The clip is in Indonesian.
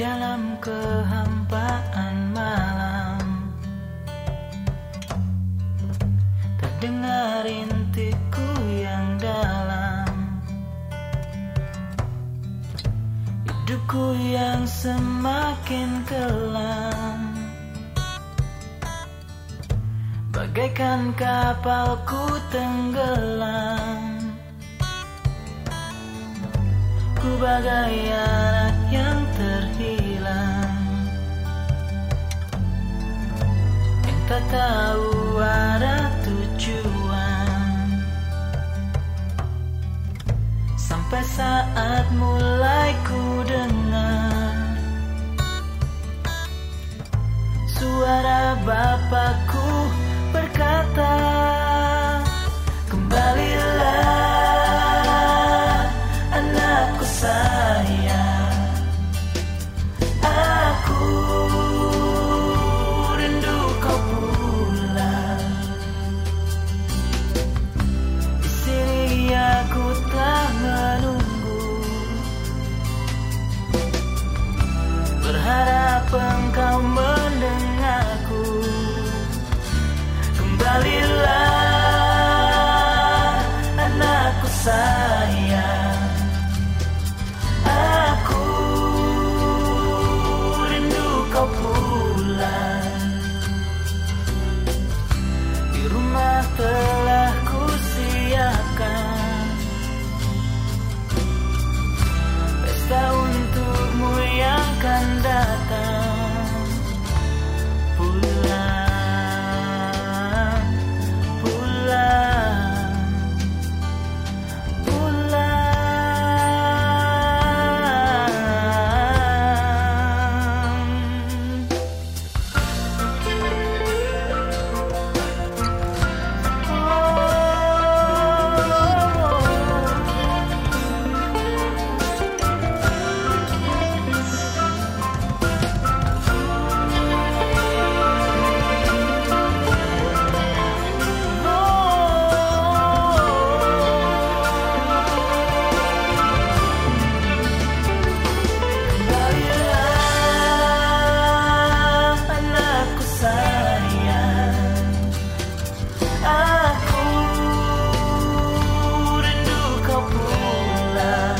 dalam kehampaan malam. Terdengar intiku yang dalam. Hidupku yang semakin kelam. Bagaikan kapalku tenggelam. Ku bagai anak yang terhilang Tahu arah tujuan. Sampai saat mulai ku dengar Suara bapakku berkata the